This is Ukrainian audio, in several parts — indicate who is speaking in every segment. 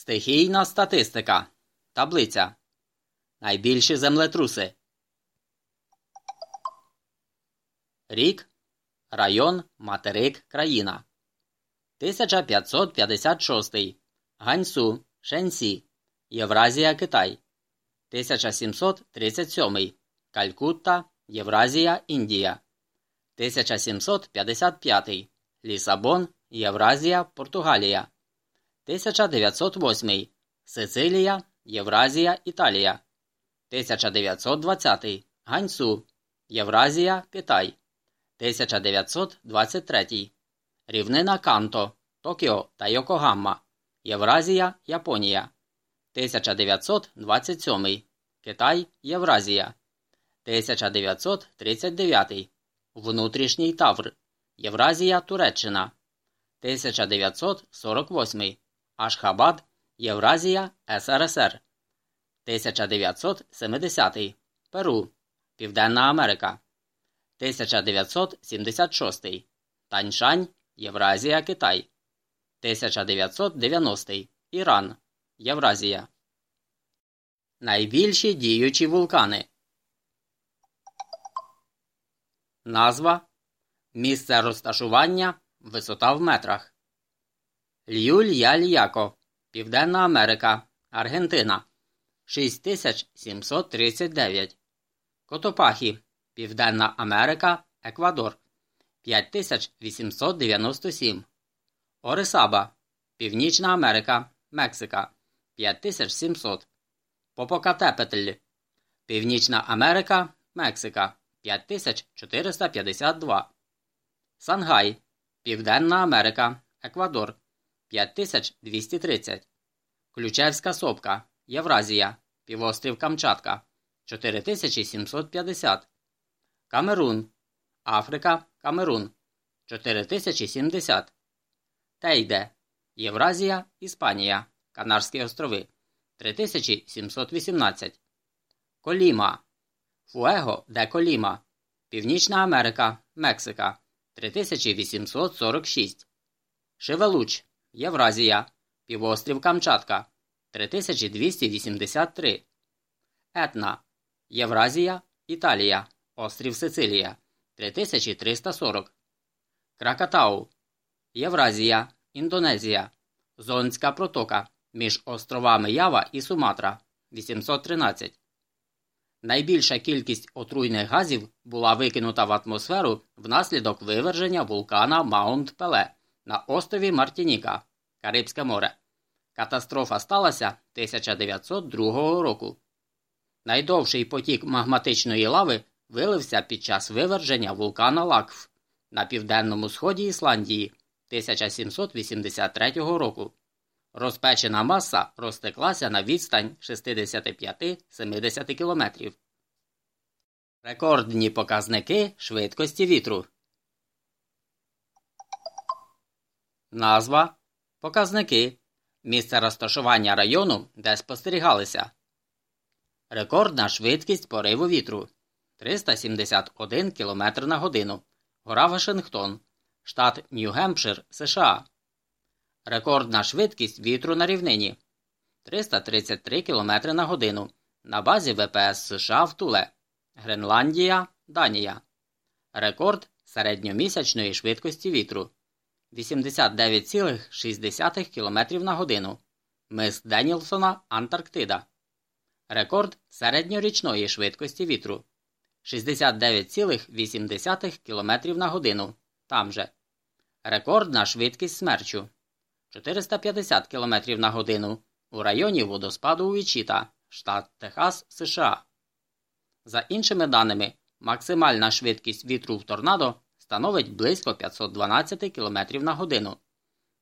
Speaker 1: Стихійна статистика. Таблиця. Найбільші землетруси. Рік. Район. Материк. Країна. 1556. Ганьсу. Шенсі. Євразія Китай. 1737. Калькутта. Євразія Індія. 1755. Лісабон. Євразія Португалія. 1908. Сицилія, Євразія, Італія. 1920. Ганьсу, Євразія, Китай. 1923. Рівнина Канто, Токіо та Йокогамма. Євразія, Японія. 1927. Китай, Євразія. 1939. Внутрішній Тавр. Євразія, Туреччина. 1948. Ашхабад, Євразія, СРСР. 1970. Перу, Південна Америка. 1976. Таньшань, Євразія, Китай. 1990. Іран, Євразія. Найбільші діючі вулкани. Назва. Місце розташування. Висота в метрах. Льюль-Яль-Яко, Південна Америка, Аргентина 6739. Котопахі, Південна Америка, Еквадор 5897. Орисаба, Північна Америка, Мексика 5700. Попокатепетль, Північна Америка, Мексика 5452. Сангай, Південна Америка, Еквадор 5230. Ключевська сопка. Євразія. Півострів Камчатка 4750. Камерун. Африка. Камерун 4070. Тейде. Євразія. Іспанія. Канарські острови 3718. Коліма. Фуего де Коліма. Північна Америка. Мексика 3846. Шевелуч. Євразія. Півострів Камчатка 3283. Етна. Євразія. Італія. Острів Сицилія 3340. Кракатау. Євразія. Індонезія. Зонська протока між островами Ява і Суматра 813. Найбільша кількість отруйних газів була викинута в атмосферу внаслідок виверження вулкана Маунт Пеле на острові Мартініка, Карибське море. Катастрофа сталася 1902 року. Найдовший потік магматичної лави вилився під час виверження вулкана Лакф на південному сході Ісландії 1783 року. Розпечена маса розтеклася на відстань 65-70 км. Рекордні показники швидкості вітру. Назва. Показники. Місце розташування району, де спостерігалися. Рекордна швидкість пориву вітру 371 км на годину. Гора Вашингтон. Штат Нью-Гемпшир, США. Рекордна швидкість вітру на рівнині 333 км на годину. На базі ВПС США в Туле. Гренландія, Данія. Рекорд середньомісячної швидкості вітру 89,6 км на годину. Мис Денілсона, Антарктида. Рекорд середньорічної швидкості вітру 69,8 км на годину. Там же. Рекордна швидкість смерчу 450 км на годину у районі водоспаду Уічіта, штат Техас, США. За іншими даними, максимальна швидкість вітру в торнадо становить близько 512 км на годину.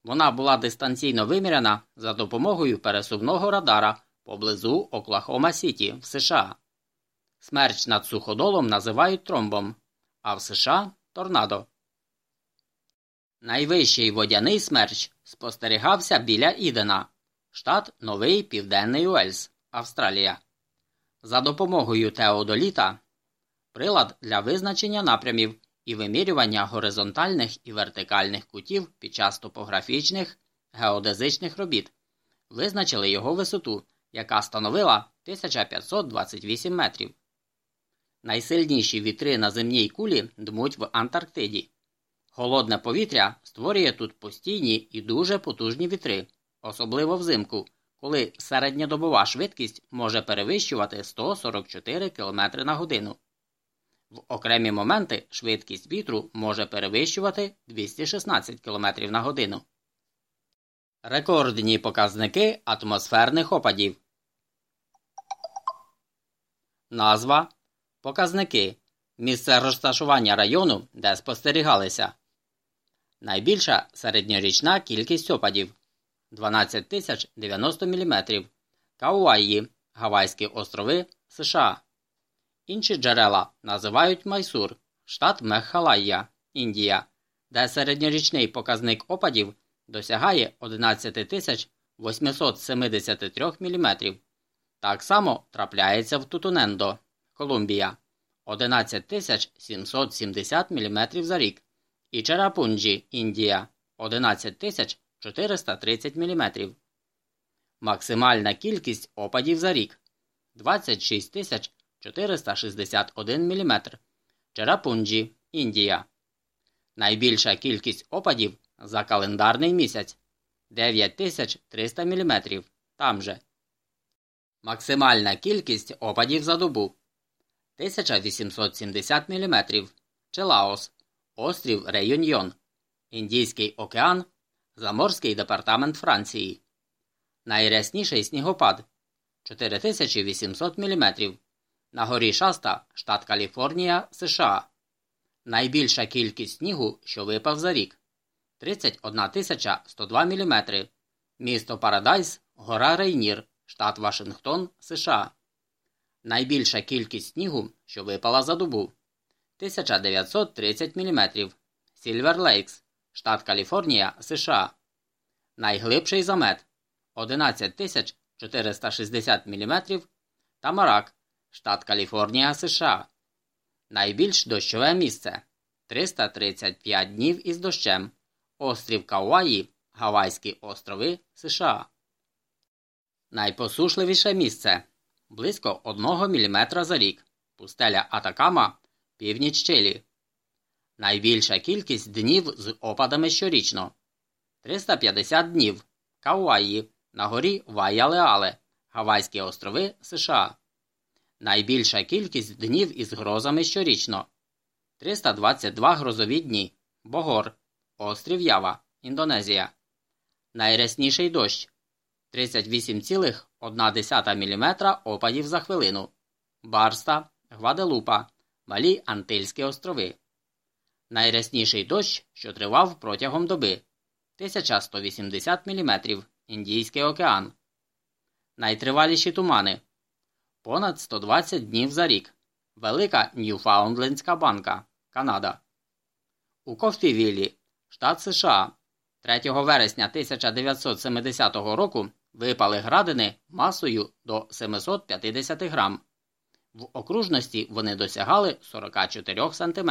Speaker 1: Вона була дистанційно виміряна за допомогою пересувного радара поблизу Оклахома Сіті в США. Смерч над суходолом називають тромбом, а в США торнадо. Найвищий водяний смерч спостерігався біля Ідена, штат Новий Південний Уельс, Австралія. За допомогою теодоліта прилад для визначення напрямів і вимірювання горизонтальних і вертикальних кутів під час топографічних геодезичних робіт визначили його висоту, яка становила 1528 метрів. Найсильніші вітри на земній кулі дмуть в Антарктиді. Холодне повітря створює тут постійні і дуже потужні вітри, особливо взимку, коли середньодобова швидкість може перевищувати 144 км на годину. В окремі моменти швидкість вітру може перевищувати 216 км на годину. Рекордні показники атмосферних опадів. Назва Показники Місце розташування району, де спостерігалися. Найбільша середньорічна кількість опадів 12 тисяч 90 мм. Кауаї, Гавайські острови США. Інші джерела називають Майсур, штат Мехалайя, Індія, де середньорічний показник опадів досягає 11 тисяч 873 мм. Так само трапляється в Тутунендо, Колумбія 11 тисяч 770 мм за рік і Черапунджі, Індія 11 тисяч 430 мм. Максимальна кількість опадів за рік 26 тисяч 461 мм. Черапунджі, Індія. Найбільша кількість опадів за календарний місяць 9300 мм. Там же. Максимальна кількість опадів за добу 1870 мм. Челаос. Острів Реюньйон. Індійський океан. Заморський департамент Франції. Найрясніший снігопад 4800 мм. На горі Шаста, штат Каліфорнія, США. Найбільша кількість снігу, що випав за рік 31 102 мм. Місто Парадайз, гора Рейнір, штат Вашингтон, США. Найбільша кількість снігу, що випала за добу 1930 мм. Сільвер Лейкс, штат Каліфорнія, США. Найглибший замет 11 460 мм. Тамарак, штат Каліфорнія, США. Найбільш дощове місце 335 днів із дощем. Острів Кауаї, Гавайські острови США. Найпосушливіше місце близько 1 мм за рік. Пустеля Атакама, північ Чилі. Найбільша кількість днів з опадами щорічно 350 днів. Кауаї на горі Вайалеале, Гавайські острови США. Найбільша кількість днів із грозами щорічно 322 грозові дні. Богор, Острів Ява, Індонезія. Найрясніший дощ 38,1 мм опадів за хвилину. Барста, Гваделупа, Малі Антильські острови. Найрясніший дощ, що тривав протягом доби 1180 мм. Індійський океан. Найтриваліші тумани понад 120 днів за рік. Велика Ньюфаундлендська банка, Канада. У Кофтівілі, штат США, 3 вересня 1970 року випали градини масою до 750 грам. В окружності вони досягали 44 см.